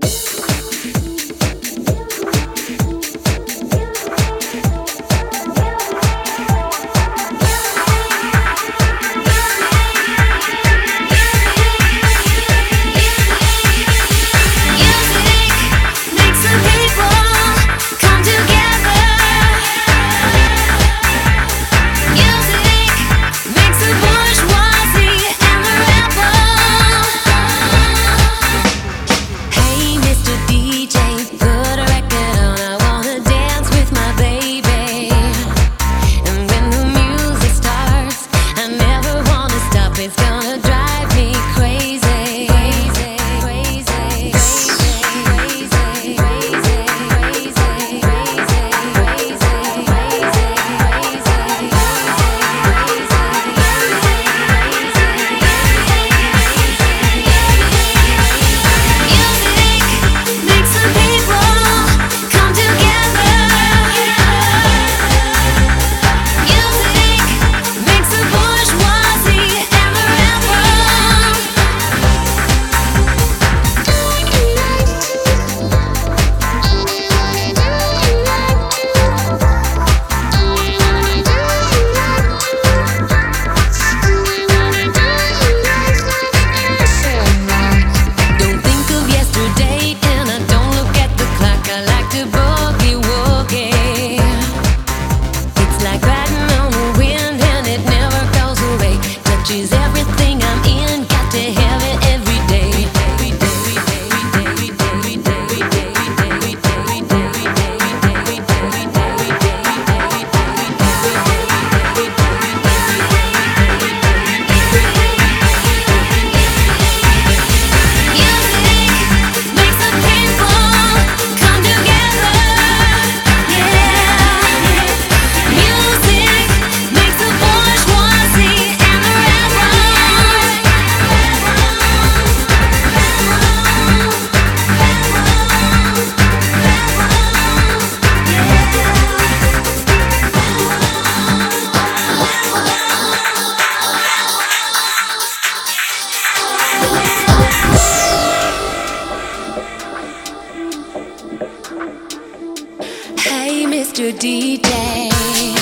Yeah. Giselle. Mr. DJ.